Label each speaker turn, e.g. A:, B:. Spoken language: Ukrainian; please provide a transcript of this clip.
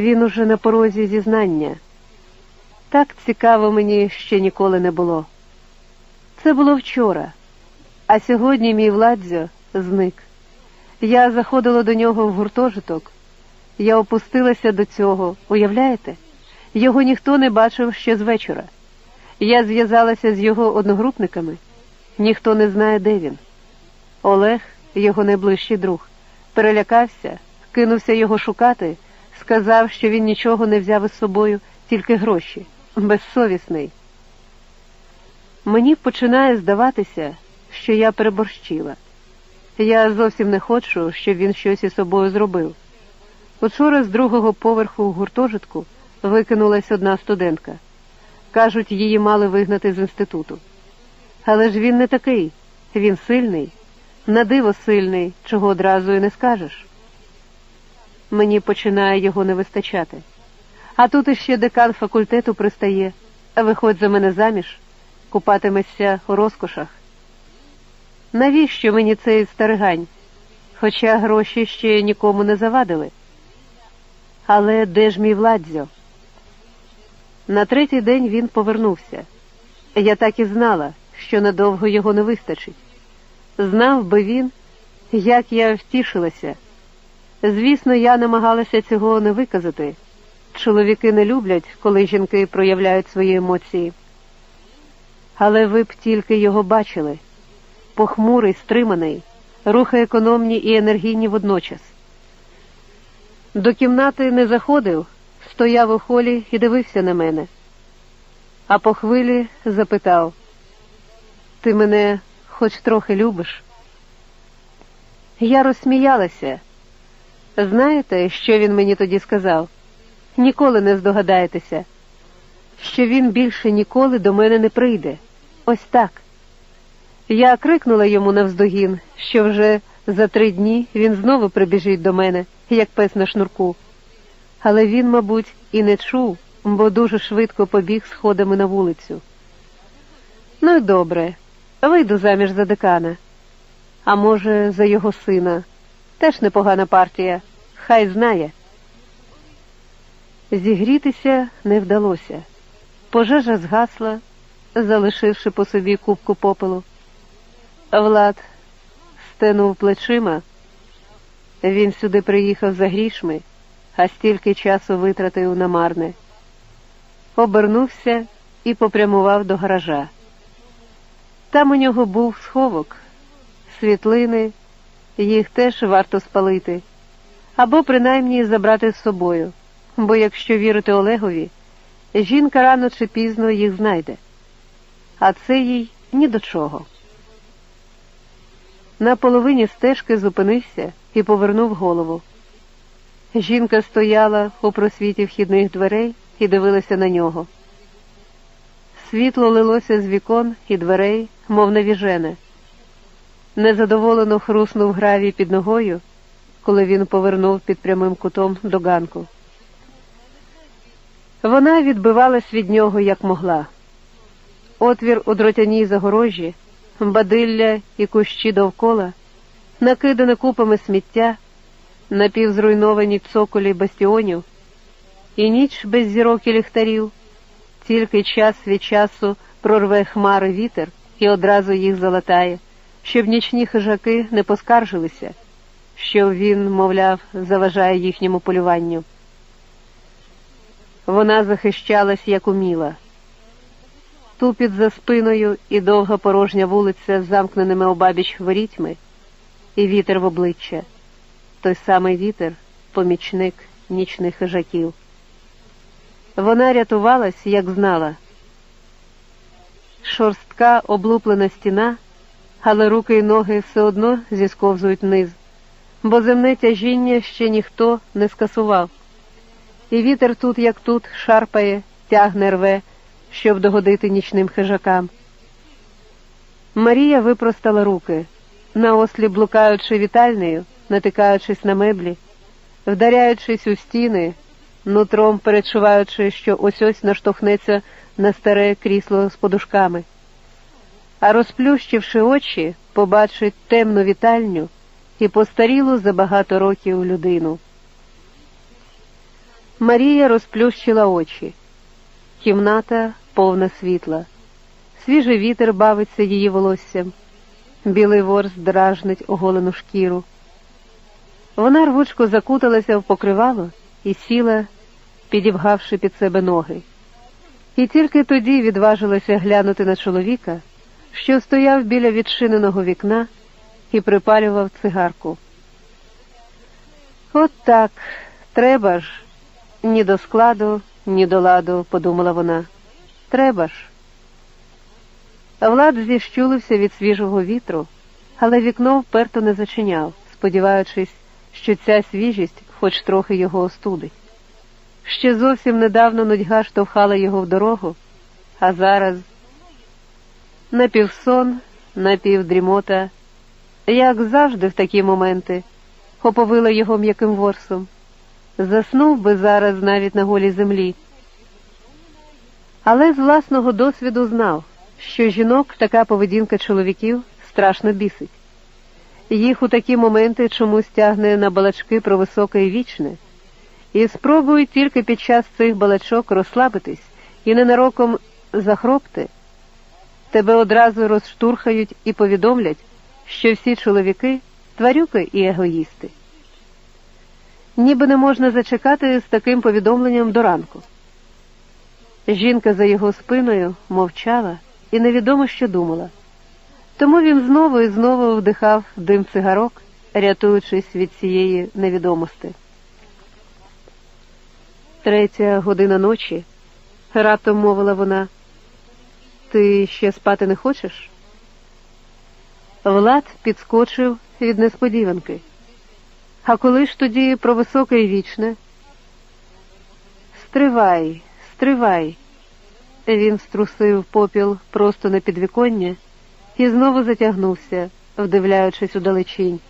A: Він уже на порозі зізнання. Так цікаво мені ще ніколи не було. Це було вчора, а сьогодні мій владзьо зник. Я заходила до нього в гуртожиток. Я опустилася до цього, уявляєте? Його ніхто не бачив ще з вечора. Я зв'язалася з його одногрупниками. Ніхто не знає, де він. Олег, його найближчий друг, перелякався, кинувся його шукати, сказав, що він нічого не взяв із собою, тільки гроші, безсовісний. Мені починає здаватися, що я переборщила. Я зовсім не хочу, щоб він щось із собою зробив. Учора з другого поверху гуртожитку викинулась одна студентка. Кажуть, її мали вигнати з інституту. Але ж він не такий, він сильний, на диво сильний, чого одразу і не скажеш. Мені починає його не вистачати. А тут іще декан факультету пристає, виходь за мене заміж, купатимешся у розкошах. Навіщо мені цей старигань? Хоча гроші ще нікому не завадили. Але де ж мій владзьо? На третій день він повернувся. Я так і знала, що надовго його не вистачить. Знав би він, як я втішилася. Звісно, я намагалася цього не виказати. Чоловіки не люблять, коли жінки проявляють свої емоції. Але ви б тільки його бачили похмурий, стриманий, рухи економні і енергійні водночас. До кімнати не заходив, стояв у холі і дивився на мене. А по хвилі запитав: Ти мене хоч трохи любиш? Я розсміялася. Знаєте, що він мені тоді сказав? Ніколи не здогадаєтеся, що він більше ніколи до мене не прийде. Ось так. Я крикнула йому навздогін, що вже за три дні він знову прибіжить до мене, як пес на шнурку. Але він, мабуть, і не чув, бо дуже швидко побіг сходами на вулицю. Ну й добре, вийду заміж за декана. А може, за його сина. Теж непогана партія, хай знає. Зігрітися не вдалося. Пожежа згасла, залишивши по собі кубку попелу. Влад стенув плечима. Він сюди приїхав за грішми, а стільки часу витратив на марне. Обернувся і попрямував до гаража. Там у нього був сховок, світлини, їх теж варто спалити, або принаймні забрати з собою, бо якщо вірити Олегові, жінка рано чи пізно їх знайде, а це їй ні до чого. На половині стежки зупинився і повернув голову. Жінка стояла у просвіті вхідних дверей і дивилася на нього. Світло лилося з вікон і дверей, мов навіжене. Незадоволено хруснув гравій під ногою, коли він повернув під прямим кутом до ганку. Вона відбивалась від нього як могла. Отвір у дротяній загорожі бадилля і кущі довкола, накидане купами сміття, напівзруйновані цоколі бастіонів, і ніч без зірок і ліхтарів, тільки час від часу прорве хмари вітер і одразу їх залатає, щоб нічні хижаки не поскаржилися, що він, мовляв, заважає їхньому полюванню. Вона захищалась, як уміла тупіт за спиною і довга порожня вулиця з замкненими обабіч ворітьми, і вітер в обличчя, той самий вітер, помічник нічних хижаків. Вона рятувалась, як знала. Шорстка облуплена стіна, але руки й ноги все одно зісковзують вниз, бо земне тяжіння ще ніхто не скасував. І вітер тут, як тут, шарпає, тягне рве щоб догодити нічним хижакам. Марія випростала руки, наослі блукаючи вітальнею, натикаючись на меблі, вдаряючись у стіни, нутром перечуваючи, що ось ось наштовхнеться на старе крісло з подушками. А розплющивши очі, побачить темну вітальню і постарілу за багато років людину. Марія розплющила очі. Кімната повна світла, свіжий вітер бавиться її волоссям, білий ворс дражнить оголену шкіру. Вона рвучко закуталася в покривало і сіла, підібгавши під себе ноги. І тільки тоді відважилася глянути на чоловіка, що стояв біля відчиненого вікна і припалював цигарку. От так, треба ж, ні до складу, ні до ладу, подумала вона. Треба ж. Влад зіщулився від свіжого вітру, але вікно вперто не зачиняв, сподіваючись, що ця свіжість хоч трохи його остудить. Ще зовсім недавно нудьга штовхала його в дорогу, а зараз напівсон, напівдрімота, як завжди в такі моменти, оповила його м'яким ворсом. Заснув би зараз навіть на голій землі. Але з власного досвіду знав, що жінок така поведінка чоловіків страшно бісить. Їх у такі моменти чомусь тягне на балачки про високе і вічне, і спробують тільки під час цих балачок розслабитись і ненароком захропти. Тебе одразу розштурхають і повідомлять, що всі чоловіки тварюки і егоїсти. Ніби не можна зачекати з таким повідомленням до ранку. Жінка за його спиною мовчала і невідомо що думала. Тому він знову і знову вдихав дим цигарок, рятуючись від цієї невідомості. Третя година ночі, раптом мовила вона, ти ще спати не хочеш? Влад підскочив від несподіванки. А коли ж тоді про високе і вічне? Стривай, стривай. Він струсив попіл просто на підвіконня і знову затягнувся, вдивляючись у далечінь.